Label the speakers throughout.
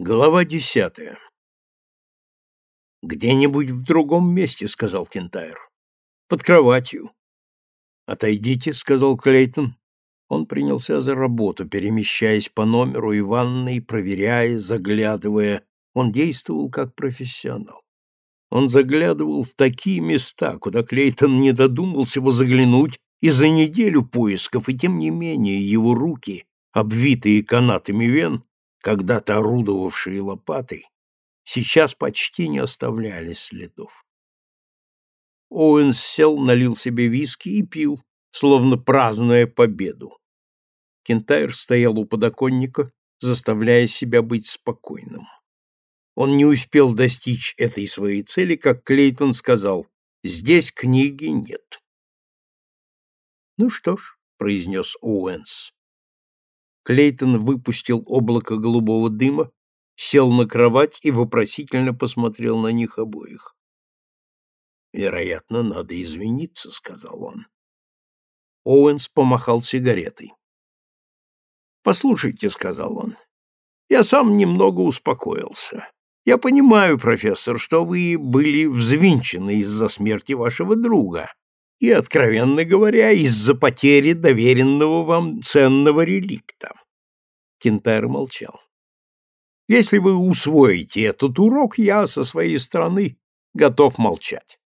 Speaker 1: Глава десятая. «Где-нибудь в другом месте», — сказал Кентайр. «Под кроватью». «Отойдите», — сказал Клейтон. Он принялся за работу, перемещаясь по номеру и ванной, проверяя, заглядывая. Он действовал как профессионал. Он заглядывал в такие места, куда Клейтон не додумался бы заглянуть и за неделю поисков, и тем не менее его руки, обвитые канатами вен, когда-то орудовавшие лопатой, сейчас почти не оставляли следов. Оуэнс сел, налил себе виски и пил, словно празднуя победу. Кентайр стоял у подоконника, заставляя себя быть спокойным. Он не успел достичь этой своей цели, как Клейтон сказал, «Здесь книги нет». «Ну что ж», — произнес Оуэнс, Клейтон выпустил облако голубого дыма, сел на кровать и вопросительно посмотрел на них обоих. «Вероятно, надо извиниться», — сказал он. Оуэнс помахал сигаретой. «Послушайте», — сказал он, — «я сам немного успокоился. Я понимаю, профессор, что вы были взвинчены из-за смерти вашего друга и, откровенно говоря, из-за потери доверенного вам ценного реликта. Кентайр молчал. Если вы усвоите этот урок, я со своей стороны готов молчать.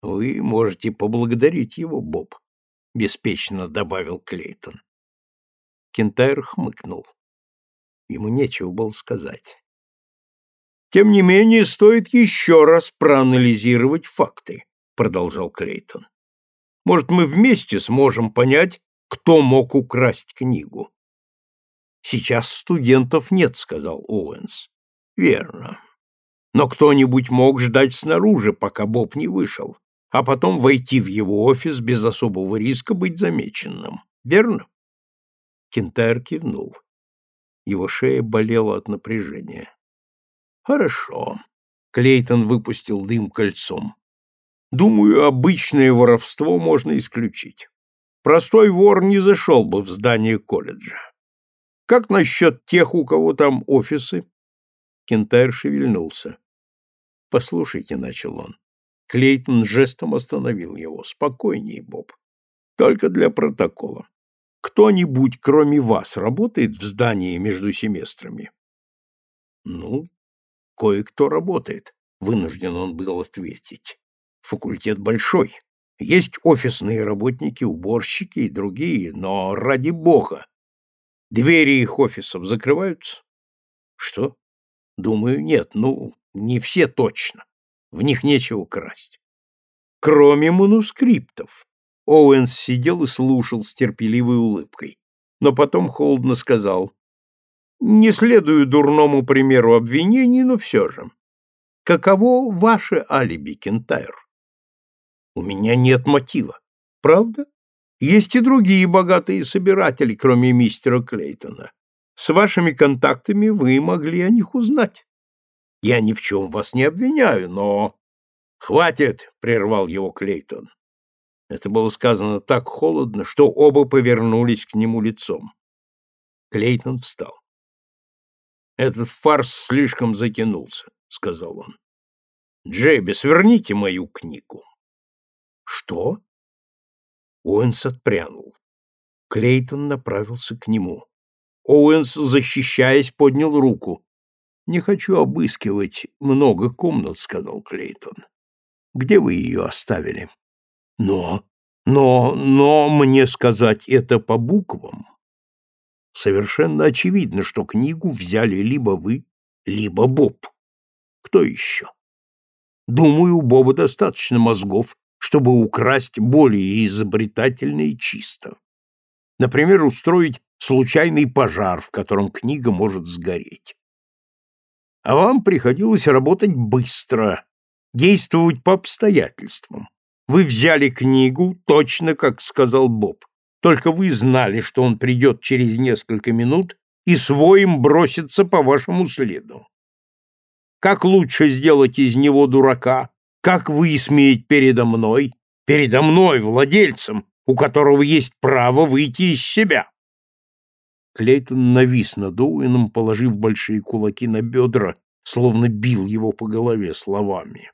Speaker 1: Вы можете поблагодарить его, Боб, беспечно добавил Клейтон. Кентайр хмыкнул. Ему нечего было сказать. Тем не менее, стоит еще раз проанализировать факты продолжал Клейтон. Может, мы вместе сможем понять, кто мог украсть книгу? Сейчас студентов нет, сказал Оуэнс. Верно. Но кто-нибудь мог ждать снаружи, пока Боб не вышел, а потом войти в его офис без особого риска быть замеченным. Верно? Кентайр кивнул. Его шея болела от напряжения. Хорошо. Клейтон выпустил дым кольцом. Думаю, обычное воровство можно исключить. Простой вор не зашел бы в здание колледжа. Как насчет тех, у кого там офисы? Кентайр шевельнулся. Послушайте, начал он. Клейтон жестом остановил его. Спокойнее, Боб. Только для протокола. Кто-нибудь, кроме вас, работает в здании между семестрами? Ну, кое-кто работает, вынужден он был ответить. Факультет большой. Есть офисные работники, уборщики и другие, но ради бога. Двери их офисов закрываются? Что? Думаю, нет. Ну, не все точно. В них нечего красть. Кроме манускриптов. Оуэнс сидел и слушал с терпеливой улыбкой, но потом холодно сказал, «Не следую дурному примеру обвинений, но все же. Каково ваше алиби, Кентайр?» У меня нет мотива. Правда? Есть и другие богатые собиратели, кроме мистера Клейтона. С вашими контактами вы могли о них узнать. Я ни в чем вас не обвиняю, но... Хватит, прервал его Клейтон. Это было сказано так холодно, что оба повернулись к нему лицом. Клейтон встал. Этот фарс слишком затянулся, сказал он. Джейбис, верните мою книгу. Что? Оуэнс отпрянул. Клейтон направился к нему. Оуэнс, защищаясь, поднял руку. «Не хочу обыскивать много комнат», — сказал Клейтон. «Где вы ее оставили?» «Но, но, но мне сказать это по буквам?» «Совершенно очевидно, что книгу взяли либо вы, либо Боб. Кто еще?» «Думаю, у Боба достаточно мозгов, чтобы украсть более изобретательно и чисто. Например, устроить случайный пожар, в котором книга может сгореть. А вам приходилось работать быстро, действовать по обстоятельствам. Вы взяли книгу, точно как сказал Боб, только вы знали, что он придет через несколько минут и своим бросится по вашему следу. Как лучше сделать из него дурака, как высмеять передо мной, передо мной, владельцем, у которого есть право выйти из себя? Клейтон навис над Оуэном, положив большие кулаки на бедра, словно бил его по голове словами.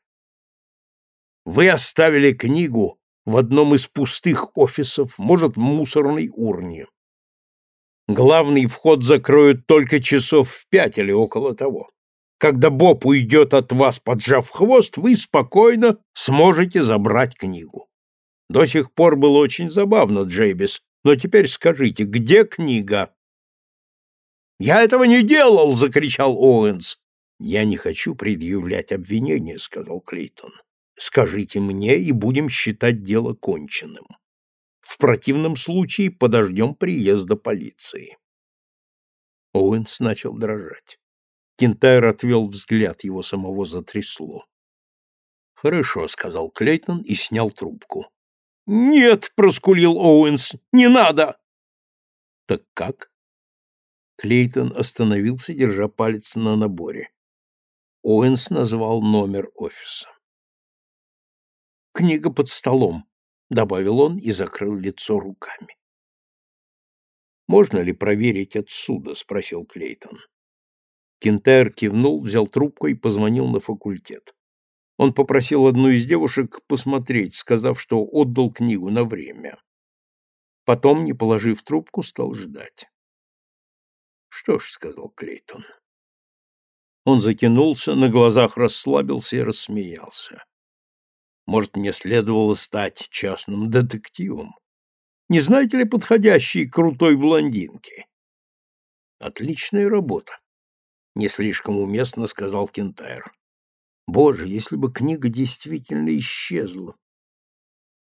Speaker 1: «Вы оставили книгу в одном из пустых офисов, может, в мусорной урне. Главный вход закроют только часов в пять или около того. Когда Боб уйдет от вас, поджав хвост, вы спокойно сможете забрать книгу. До сих пор было очень забавно, Джейбис, но теперь скажите, где книга? «Я этого не делал!» — закричал Оуэнс. «Я не хочу предъявлять обвинения», — сказал Клейтон. «Скажите мне, и будем считать дело конченным. В противном случае подождем приезда полиции». Оуэнс начал дрожать. Кентайр отвел взгляд, его самого затрясло. «Хорошо», — сказал Клейтон и снял трубку. «Нет», — проскулил Оуэнс, — «не надо». «Так как?» Клейтон остановился, держа палец на наборе. Оуэнс назвал номер офиса. «Книга под столом», — добавил он и закрыл лицо руками. «Можно ли проверить отсюда?» — спросил Клейтон. Кентайр кивнул, взял трубку и позвонил на факультет. Он попросил одну из девушек посмотреть, сказав, что отдал книгу на время. Потом, не положив трубку, стал ждать. «Что ж», — сказал Клейтон. Он затянулся, на глазах расслабился и рассмеялся. «Может, мне следовало стать частным детективом? Не знаете ли подходящей крутой блондинки?» «Отличная работа не слишком уместно сказал Кентайр. Боже, если бы книга действительно исчезла.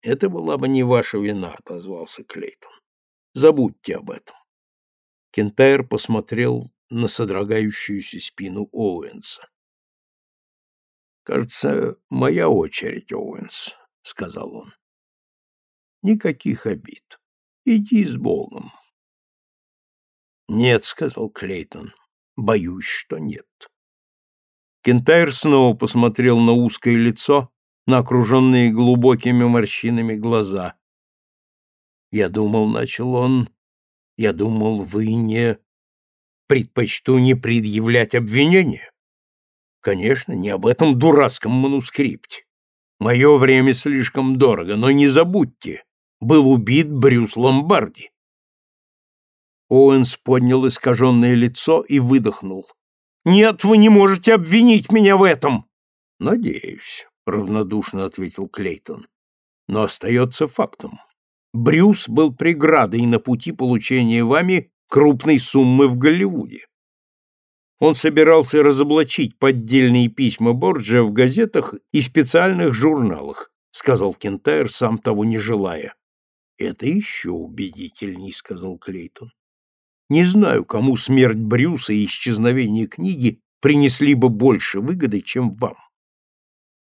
Speaker 1: Это была бы не ваша вина, отозвался Клейтон. Забудьте об этом. Кентайр посмотрел на содрогающуюся спину Оуэнса. «Кажется, моя очередь, Оуэнс», — сказал он. «Никаких обид. Иди с Богом». «Нет», — сказал Клейтон, Боюсь, что нет. Кентайр снова посмотрел на узкое лицо, на окруженные глубокими морщинами глаза. «Я думал, — начал он, — я думал, вы не... предпочту не предъявлять обвинения. Конечно, не об этом дурацком манускрипте. Мое время слишком дорого, но не забудьте, был убит Брюс Ломбарди. Оуэнс поднял искаженное лицо и выдохнул. «Нет, вы не можете обвинить меня в этом!» «Надеюсь», — равнодушно ответил Клейтон. «Но остается фактом. Брюс был преградой на пути получения вами крупной суммы в Голливуде. Он собирался разоблачить поддельные письма Борджа в газетах и специальных журналах, сказал Кентайр, сам того не желая. Это еще убедительней, сказал Клейтон. Не знаю, кому смерть Брюса и исчезновение книги принесли бы больше выгоды, чем вам.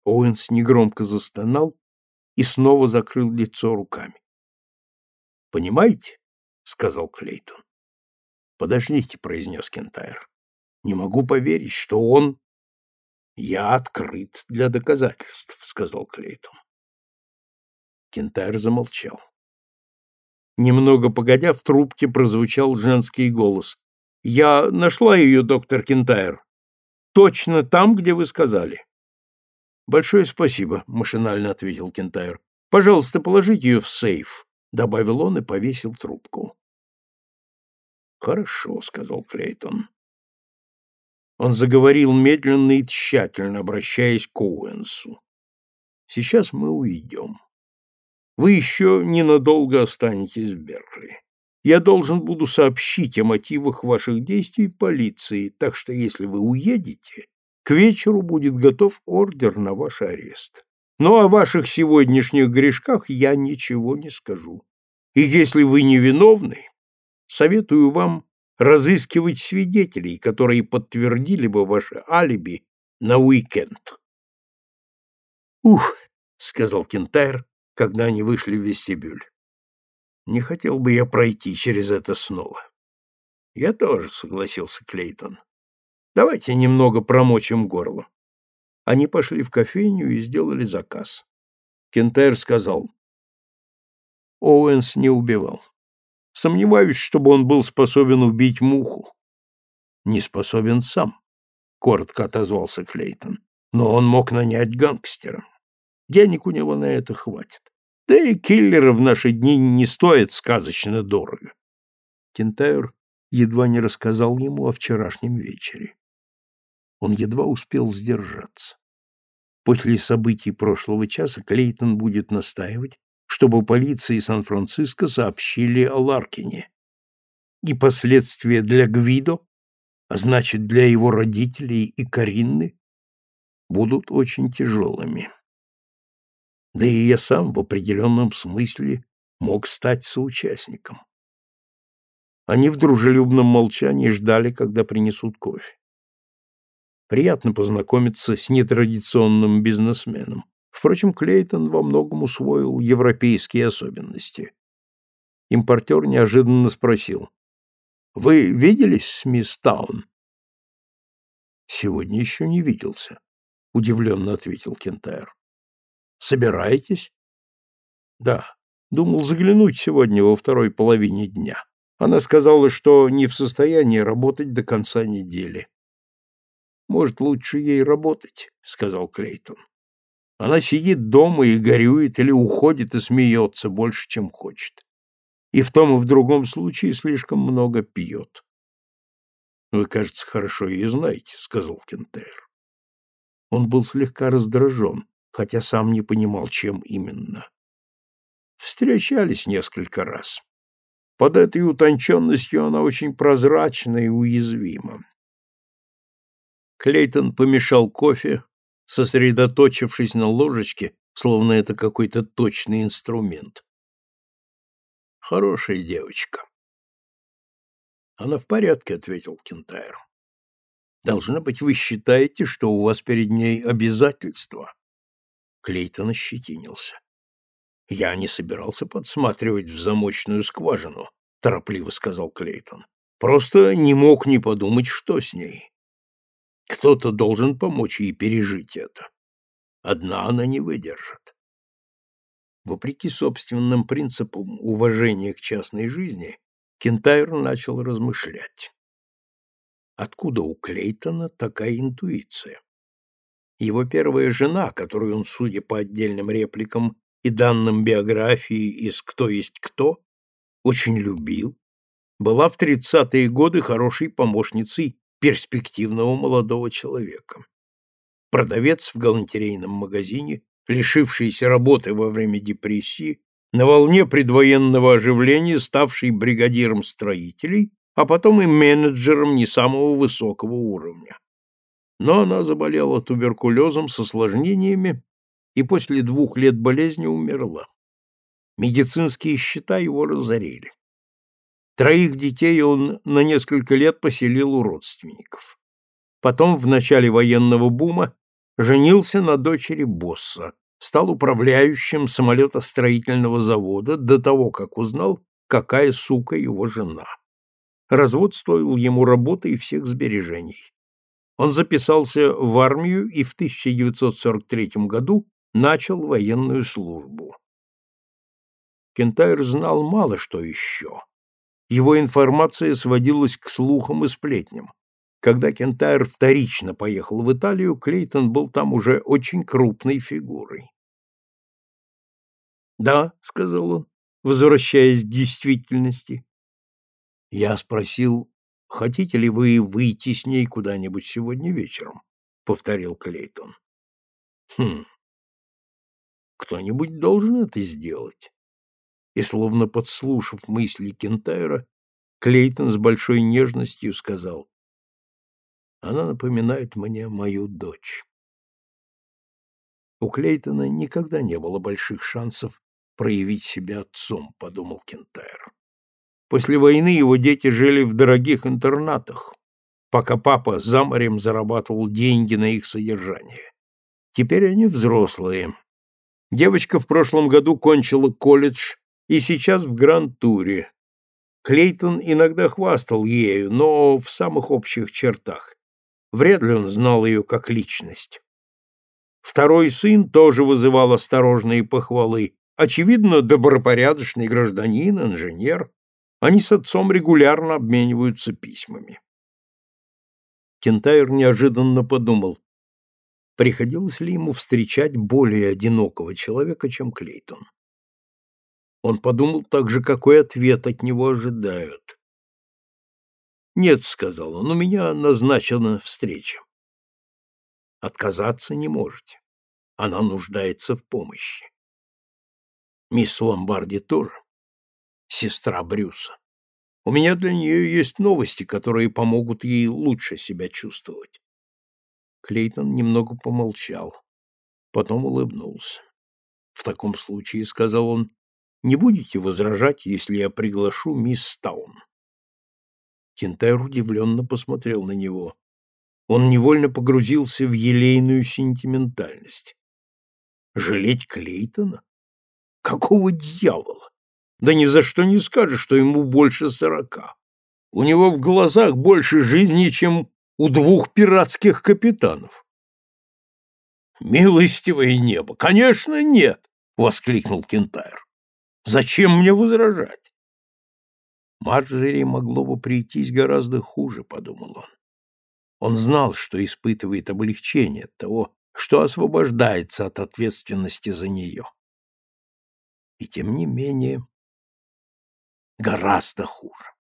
Speaker 1: Оуэнс негромко застонал и снова закрыл лицо руками. «Понимаете?» — сказал Клейтон. «Подождите», — произнес Кентайр. «Не могу поверить, что он...» «Я открыт для доказательств», — сказал Клейтон. Кентайр замолчал. Немного погодя, в трубке прозвучал женский голос. «Я нашла ее, доктор Кентайр. Точно там, где вы сказали». «Большое спасибо», — машинально ответил Кентайр. «Пожалуйста, положите ее в сейф», — добавил он и повесил трубку. «Хорошо», — сказал Клейтон. Он заговорил медленно и тщательно, обращаясь к Оуэнсу. «Сейчас мы уйдем. Вы еще ненадолго останетесь в Беркли. Я должен буду сообщить о мотивах ваших действий полиции, так что если вы уедете, к вечеру будет готов ордер на ваш арест. Но о ваших сегодняшних грешках я ничего не скажу. И если вы невиновны, советую вам разыскивать свидетелей, которые подтвердили бы ваше алиби на уикенд. «Ух!» — сказал Кентайр, когда они вышли в вестибюль. Не хотел бы я пройти через это снова. Я тоже, согласился Клейтон. Давайте немного промочим горло. Они пошли в кофейню и сделали заказ. Кентайр сказал. Оуэнс не убивал. Сомневаюсь, чтобы он был способен убить муху. Не способен сам, коротко отозвался Клейтон. Но он мог нанять гангстера. Денег у него на это хватит. Да и киллеры в наши дни не стоят сказочно дорого. Кентайр едва не рассказал ему о вчерашнем вечере. Он едва успел сдержаться. После событий прошлого часа Клейтон будет настаивать, чтобы полиции Сан-Франциско сообщили о Ларкине. И последствия для Гвидо, а значит, для его родителей и Каринны, будут очень тяжелыми. Да и я сам в определенном смысле мог стать соучастником. Они в дружелюбном молчании ждали, когда принесут кофе. Приятно познакомиться с нетрадиционным бизнесменом. Впрочем, Клейтон во многом усвоил европейские особенности. Импортер неожиданно спросил. «Вы виделись с мисс Таун?» «Сегодня еще не виделся», — удивленно ответил Кентайр. «Собираетесь?» «Да. Думал заглянуть сегодня во второй половине дня. Она сказала, что не в состоянии работать до конца недели». «Может, лучше ей работать», — сказал Клейтон. Она сидит дома и горюет или уходит и смеется больше, чем хочет. И в том и в другом случае слишком много пьет. «Вы, кажется, хорошо ее знаете», — сказал Кентейр. Он был слегка раздражен, хотя сам не понимал, чем именно. Встречались несколько раз. Под этой утонченностью она очень прозрачна и уязвима. Клейтон помешал кофе, сосредоточившись на ложечке, словно это какой-то точный инструмент. Хорошая девочка. Она в порядке, ответил Кентайр. Должно быть, вы считаете, что у вас перед ней обязательства. Клейтон ощетинился. Я не собирался подсматривать в замочную скважину, торопливо сказал Клейтон. Просто не мог не подумать, что с ней. Кто-то должен помочь ей пережить это. Одна она не выдержит. Вопреки собственным принципам уважения к частной жизни, Кентайр начал размышлять. Откуда у Клейтона такая интуиция? Его первая жена, которую он, судя по отдельным репликам и данным биографии из «Кто есть кто», очень любил, была в тридцатые годы хорошей помощницей перспективного молодого человека. Продавец в галантерейном магазине, лишившийся работы во время депрессии, на волне предвоенного оживления ставший бригадиром строителей, а потом и менеджером не самого высокого уровня. Но она заболела туберкулезом с осложнениями и после двух лет болезни умерла. Медицинские счета его разорили. Троих детей он на несколько лет поселил у родственников. Потом, в начале военного бума, женился на дочери босса, стал управляющим самолетостроительного завода до того, как узнал, какая сука его жена. Развод стоил ему работы и всех сбережений. Он записался в армию и в 1943 году начал военную службу. Кентайр знал мало что еще, его информация сводилась к слухам и сплетням. Когда Кентайр вторично поехал в Италию, Клейтон был там уже очень крупной фигурой. «Да», — сказал он, возвращаясь к действительности. Я спросил, хотите ли вы выйти с ней куда-нибудь сегодня вечером? — повторил Клейтон. Хм. Кто-нибудь должен это сделать и, словно подслушав мысли Кентайра, Клейтон с большой нежностью сказал, «Она напоминает мне мою дочь». У Клейтона никогда не было больших шансов проявить себя отцом, подумал Кентайр. После войны его дети жили в дорогих интернатах, пока папа за морем зарабатывал деньги на их содержание. Теперь они взрослые. Девочка в прошлом году кончила колледж и сейчас в Гранд-туре. Клейтон иногда хвастал ею, но в самых общих чертах. Вряд ли он знал ее как личность. Второй сын тоже вызывал осторожные похвалы. Очевидно, добропорядочный гражданин, инженер. Они с отцом регулярно обмениваются письмами. Кентайр неожиданно подумал, приходилось ли ему встречать более одинокого человека, чем Клейтон. Он подумал также, какой ответ от него ожидают. «Нет», — сказал он, — «у меня назначена встреча». «Отказаться не можете. Она нуждается в помощи». «Мисс Ломбарди тоже. Сестра Брюса. У меня для нее есть новости, которые помогут ей лучше себя чувствовать». Клейтон немного помолчал, потом улыбнулся. «В таком случае», — сказал он, — «не будете возражать, если я приглашу мисс Таун?» Кентайр удивленно посмотрел на него. Он невольно погрузился в елейную сентиментальность. Жалеть Клейтона? Какого дьявола? Да ни за что не скажешь, что ему больше сорока. У него в глазах больше жизни, чем у двух пиратских капитанов. «Милостивое небо! Конечно, нет!» — воскликнул Кентайр. «Зачем мне возражать?» Марджери могло бы прийтись гораздо хуже, подумал он. Он знал, что испытывает облегчение от того, что освобождается от ответственности за нее. И тем не менее, гораздо хуже.